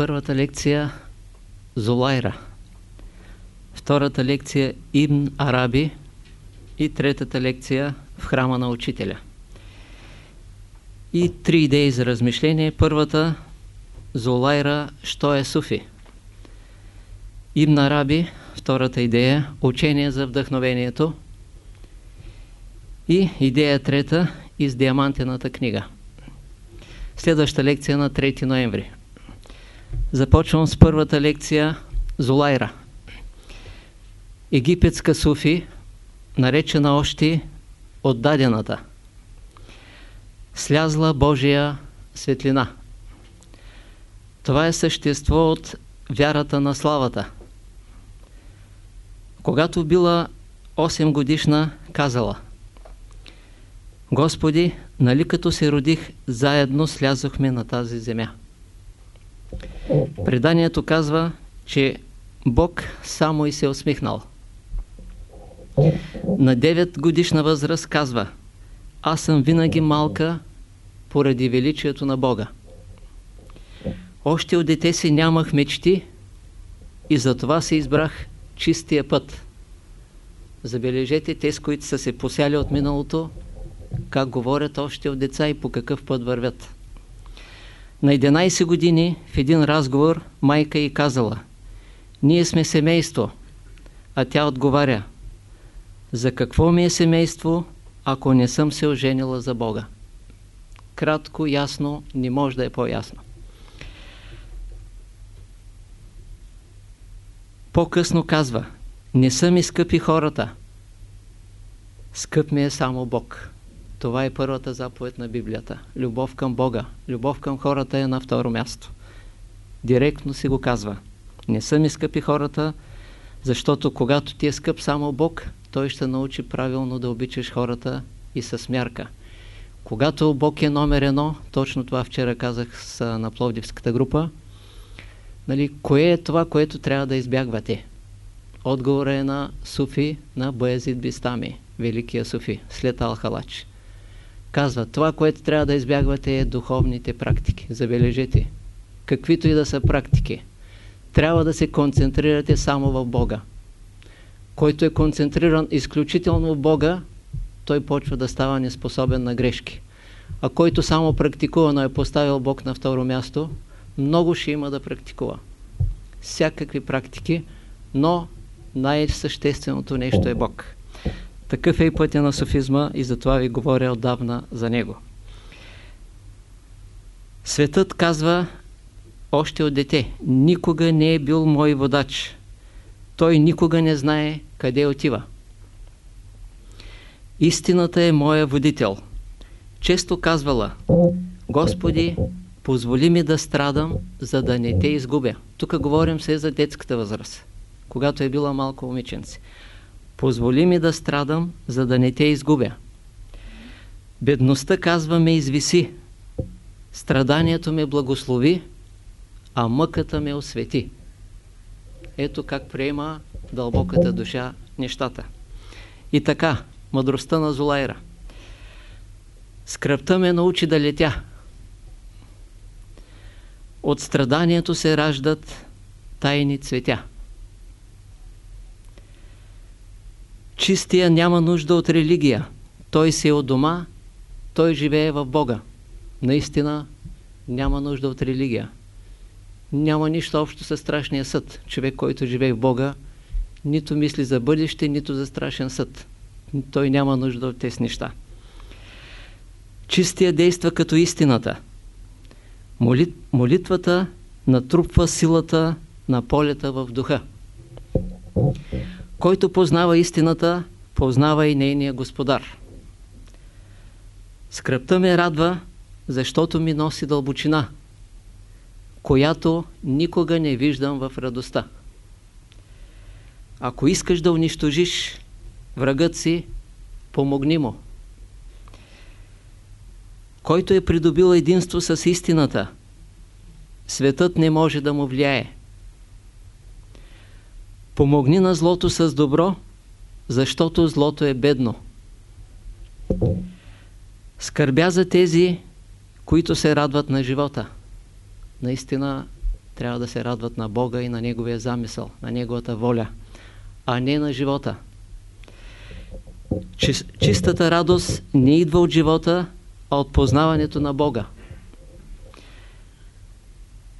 Първата лекция Золайра. Втората лекция Ибн Араби и третата лекция в храма на учителя. И три идеи за размишление. Първата Золайра, що е суфи? Ибн Араби, втората идея, учение за вдъхновението. И идея трета из диамантената книга. Следваща лекция на 3 ноември. Започвам с първата лекция Золайра. Египетска суфи, наречена още отдадената. Слязла Божия светлина. Това е същество от вярата на славата. Когато била 8 годишна, казала Господи, нали като се родих, заедно слязохме на тази земя. Преданието казва, че Бог само и се усмихнал. На 9 годишна възраст казва Аз съм винаги малка поради величието на Бога. Още от дете си нямах мечти и затова се избрах чистия път. Забележете те, с които са се посяли от миналото, как говорят още от деца и по какъв път вървят. На 11 години в един разговор майка й казала Ние сме семейство, а тя отговаря За какво ми е семейство, ако не съм се оженила за Бога? Кратко, ясно, не може да е по-ясно. По-късно казва Не са ми скъпи хората, скъп ми е само Бог. Това е първата заповед на Библията. Любов към Бога. Любов към хората е на второ място. Директно си го казва. Не са ми скъпи хората, защото когато ти е скъп само Бог, той ще научи правилно да обичаш хората и с мярка. Когато Бог е номер едно, точно това вчера казах с, на Пловдивската група, нали, кое е това, което трябва да избягвате? Отговор е на Суфи, на Боязид Бистами, великия Суфи, след Алхалач казва, това, което трябва да избягвате е духовните практики. Забележете, каквито и да са практики, трябва да се концентрирате само в Бога. Който е концентриран изключително в Бога, той почва да става неспособен на грешки. А който само практикува, но е поставил Бог на второ място, много ще има да практикува. Всякакви практики, но най-същественото нещо е Бог. Такъв е и пътя на софизма и затова ви говоря отдавна за него. Светът казва още от дете, никога не е бил мой водач. Той никога не знае къде отива. Истината е моя водител. Често казвала, Господи, позволи ми да страдам, за да не те изгубя. Тук говорим се за детската възраст, когато е била малко момиченце. Позволи ми да страдам, за да не те изгубя. Бедността, казва, ме извиси. Страданието ме благослови, а мъката ме освети. Ето как приема дълбоката душа нещата. И така, мъдростта на Зулайра. Скръпта ме научи да летя. От страданието се раждат тайни цветя. Чистия няма нужда от религия. Той си е от дома, той живее в Бога. Наистина няма нужда от религия. Няма нищо общо с страшния съд. Човек, който живее в Бога, нито мисли за бъдеще, нито за страшен съд. Той няма нужда от тези неща. Чистия действа като истината. Молит, молитвата натрупва силата на полета в духа. Който познава истината, познава и нейния господар. Скръпта ме радва, защото ми носи дълбочина, която никога не виждам в радостта. Ако искаш да унищожиш врагът си, помогни му. Който е придобил единство с истината, светът не може да му влияе. Помогни на злото с добро, защото злото е бедно. Скърбя за тези, които се радват на живота. Наистина трябва да се радват на Бога и на Неговия замисъл, на Неговата воля, а не на живота. Чистата радост не идва от живота, а от познаването на Бога.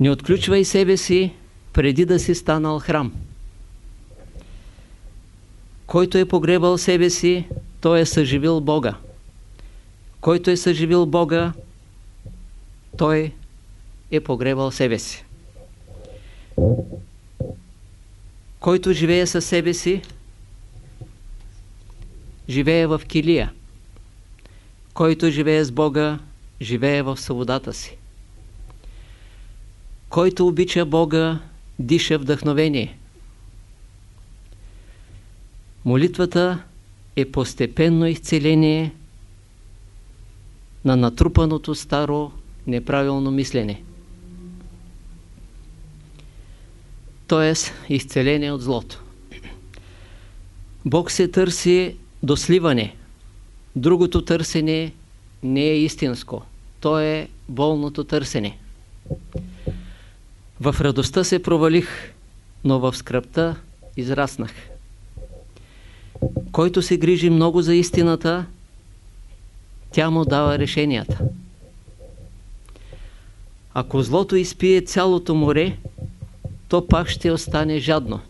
Не отключвай себе си преди да си станал храм. Който е погребал себе си, той е съживил Бога. Който е съживил Бога, той е погребал себе си. Който живее със себе си, живее в килия. Който живее с Бога, живее в свободата си. Който обича Бога, диша вдъхновение. Молитвата е постепенно изцеление на натрупаното старо неправилно мислене. Тоест, изцеление от злото. Бог се търси до сливане. Другото търсене не е истинско. То е болното търсене. В радостта се провалих, но в скръпта израснах. Който се грижи много за истината, тя му дава решенията. Ако злото изпие цялото море, то пак ще остане жадно.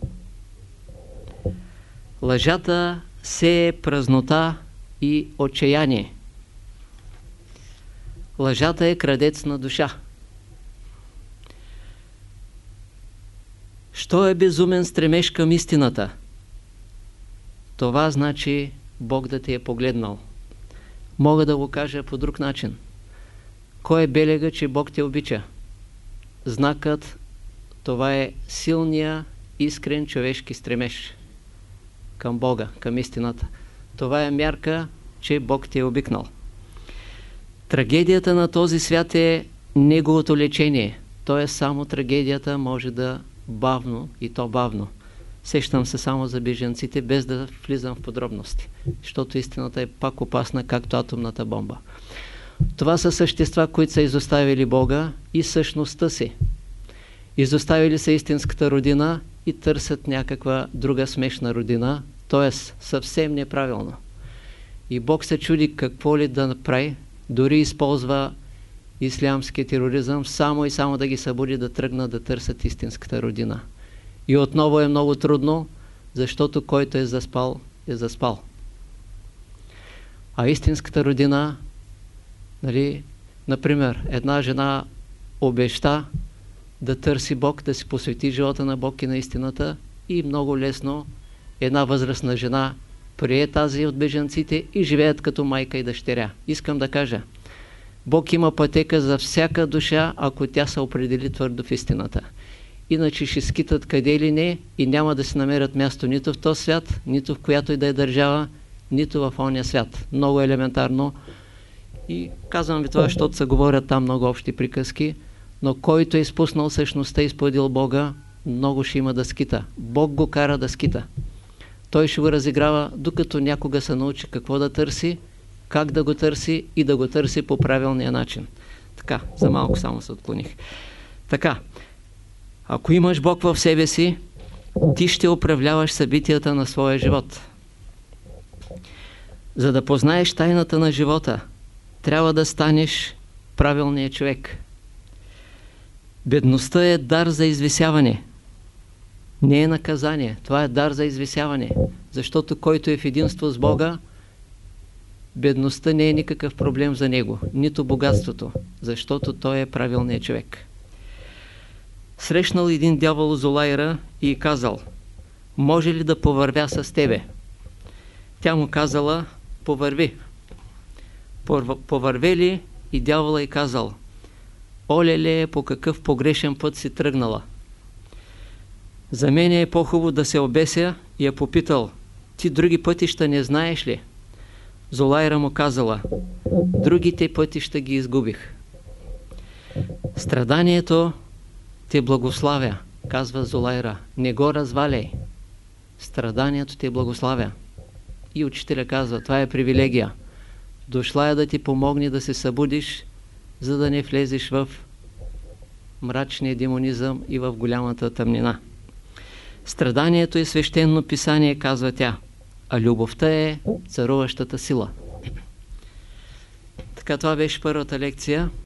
Лъжата се е празнота и отчаяние. Лъжата е крадец на душа. Що е безумен стремеж към истината? Това значи Бог да те е погледнал. Мога да го кажа по друг начин. Кой е белега, че Бог те обича? Знакът, това е силния, искрен човешки стремеж към Бога, към истината. Това е мярка, че Бог те е обикнал. Трагедията на този свят е неговото лечение. То е само трагедията може да бавно и то бавно. Сещам се само за беженците, без да влизам в подробности, защото истината е пак опасна, както атомната бомба. Това са същества, които са изоставили Бога и същността си. Изоставили са истинската родина и търсят някаква друга смешна родина, т.е. съвсем неправилно. И Бог се чуди какво ли да направи, дори използва ислямския тероризъм, само и само да ги събуди да тръгнат да търсят истинската родина. И отново е много трудно, защото който е заспал, е заспал. А истинската родина, нали, например, една жена обеща да търси Бог, да си посвети живота на Бог и на истината и много лесно една възрастна жена прие тази от бежанците и живеят като майка и дъщеря. Искам да кажа, Бог има пътека за всяка душа, ако тя се определи твърдо в истината. Иначе ще скитат къде ли не и няма да се намерят място нито в този свят, нито в която и да е държава, нито в ония свят. Много елементарно. И казвам ви това, защото се говорят там много общи приказки, но който е изпуснал същността и изподил Бога, много ще има да скита. Бог го кара да скита. Той ще го разиграва, докато някога се научи какво да търси, как да го търси и да го търси по правилния начин. Така, за малко само се отклоних. Така, ако имаш Бог в себе си, ти ще управляваш събитията на своя живот. За да познаеш тайната на живота, трябва да станеш правилният човек. Бедността е дар за извисяване. Не е наказание. Това е дар за извисяване. Защото който е в единство с Бога, бедността не е никакъв проблем за него. Нито богатството. Защото той е правилният човек. Срещнал един дявол Золайра и казал Може ли да повървя с тебе? Тя му казала Повърви. Повървели и дявола и казал Олеле, по какъв погрешен път си тръгнала. За мен е по-хубаво да се обеся и я попитал, ти други пътища не знаеш ли? Золайра му казала, другите пътища ги изгубих. Страданието те благославя, казва Золайра, не го разваляй. Страданието те благославя. И учителя казва, това е привилегия. Дошла е да ти помогне да се събудиш, за да не влезеш в мрачния демонизъм и в голямата тъмнина. Страданието е свещено писание, казва тя, а любовта е царуващата сила. Така, това беше първата лекция.